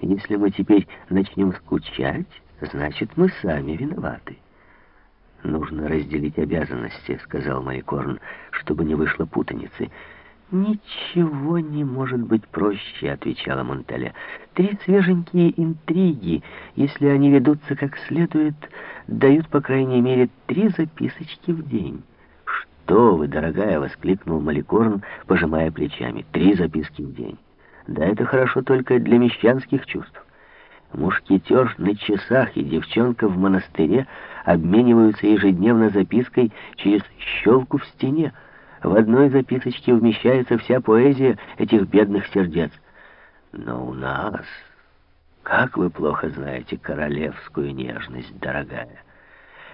Если мы теперь начнем скучать, значит, мы сами виноваты. «Нужно разделить обязанности», — сказал Маликорн, — «чтобы не вышло путаницы». «Ничего не может быть проще», — отвечала Монталя. «Три свеженькие интриги, если они ведутся как следует, дают, по крайней мере, три записочки в день». «Что вы, дорогая!» — воскликнул Маликорн, пожимая плечами. «Три записки в день. Да это хорошо только для мещанских чувств. Мушкетер на часах и девчонка в монастыре обмениваются ежедневно запиской через щелку в стене. В одной записочке вмещается вся поэзия этих бедных сердец. Но у нас... Как вы плохо знаете королевскую нежность, дорогая.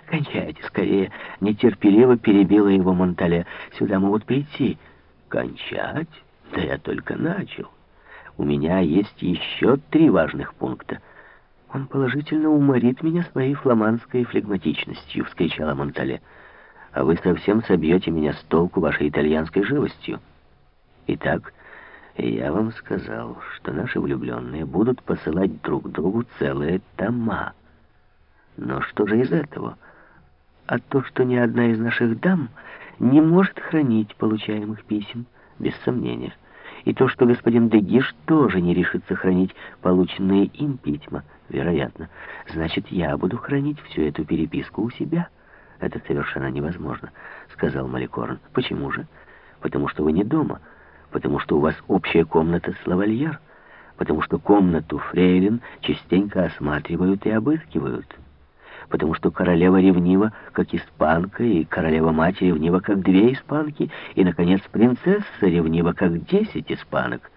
Кончайте скорее, нетерпеливо перебила его Монтале. Сюда могут прийти. Кончать? Да я только начал. У меня есть еще три важных пункта. Он положительно уморит меня своей фламандской флегматичностью, вскричала Монтале. А вы совсем собьете меня с толку вашей итальянской живостью. Итак, я вам сказал, что наши влюбленные будут посылать друг другу целые тома. Но что же из этого? А то, что ни одна из наших дам не может хранить получаемых писем, без сомнения и то, что господин Дегиш тоже не решится хранить полученные им письма, вероятно. Значит, я буду хранить всю эту переписку у себя. Это совершенно невозможно, сказал Маликорн. Почему же? Потому что вы не дома, потому что у вас общая комната с лавальер, потому что комнату фрейлин частенько осматривают и обыскивают потому что королева ревнива, как испанка, и королева-мать ревнива, как две испанки, и, наконец, принцесса ревнива, как десять испанок.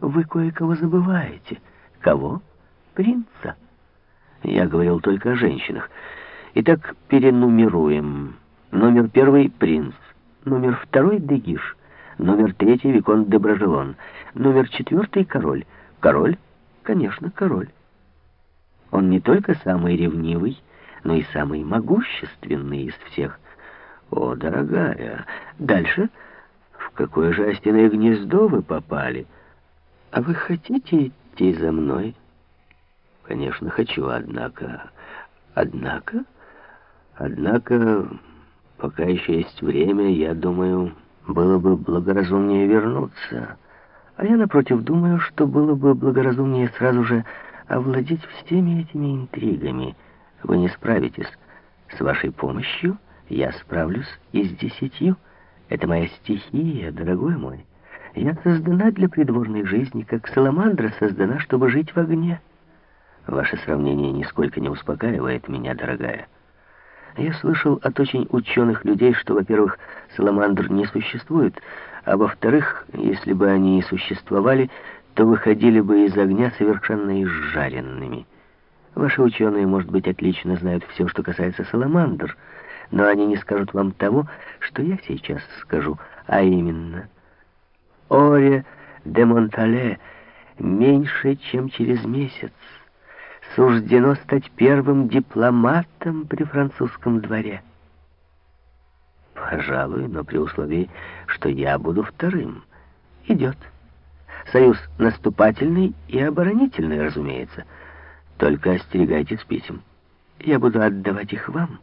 Вы кое-кого забываете. Кого? Принца. Я говорил только о женщинах. Итак, перенумеруем. Номер первый — принц. Номер второй — Дегиш. Номер третий — Виконт де Бражелон. Номер четвертый — король. Король? Конечно, король. Он не только самый ревнивый, но и самый могущественный из всех. О, дорогая, дальше в какое же остиное гнездо вы попали? А вы хотите идти за мной? Конечно, хочу, однако... Однако... Однако, пока еще есть время, я думаю, было бы благоразумнее вернуться. А я, напротив, думаю, что было бы благоразумнее сразу же овладеть всеми этими интригами — вы не справитесь. С вашей помощью я справлюсь и с десятью. Это моя стихия, дорогой мой. Я создана для придворной жизни, как саламандра создана, чтобы жить в огне. Ваше сравнение нисколько не успокаивает меня, дорогая. Я слышал от очень ученых людей, что, во-первых, саламандр не существует, а во-вторых, если бы они и существовали, то выходили бы из огня совершенно изжаренными. Ваши ученые, может быть, отлично знают все, что касается саламандр, но они не скажут вам того, что я сейчас скажу, а именно... Оре де Монтале меньше, чем через месяц суждено стать первым дипломатом при французском дворе. Пожалуй, но при условии, что я буду вторым. Идет. Союз наступательный и оборонительный, разумеется. Только остерегайтесь писем. Я буду отдавать их вам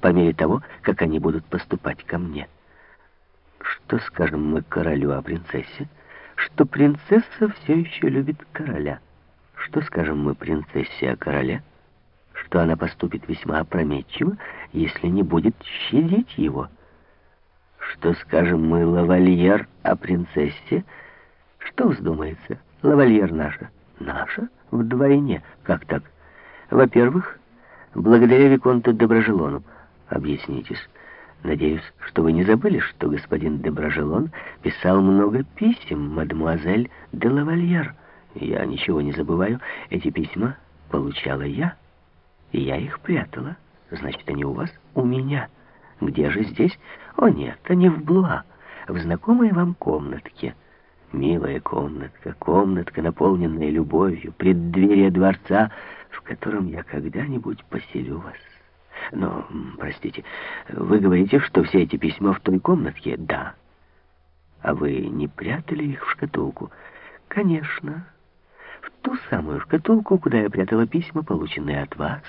по мере того, как они будут поступать ко мне. Что скажем мы королю о принцессе? Что принцесса все еще любит короля. Что скажем мы принцессе о короле? Что она поступит весьма опрометчиво, если не будет щадить его. Что скажем мы лавальер о принцессе? Что вздумается? Лавальер наша. Наша? Вдвойне. Как так? Во-первых, благодаря Виконту Доброжелону. Объяснитесь. Надеюсь, что вы не забыли, что господин Доброжелон писал много писем мадемуазель де Лавальер. Я ничего не забываю. Эти письма получала я, и я их прятала. Значит, они у вас? У меня. Где же здесь? О, нет, они в Блуа, в знакомой вам комнатке. Милая комнатка, комнатка, наполненная любовью, преддверие дворца, в котором я когда-нибудь поселю вас. Но, простите, вы говорите, что все эти письма в той комнатке? Да. А вы не прятали их в шкатулку? Конечно. В ту самую шкатулку, куда я прятала письма, полученные от вас.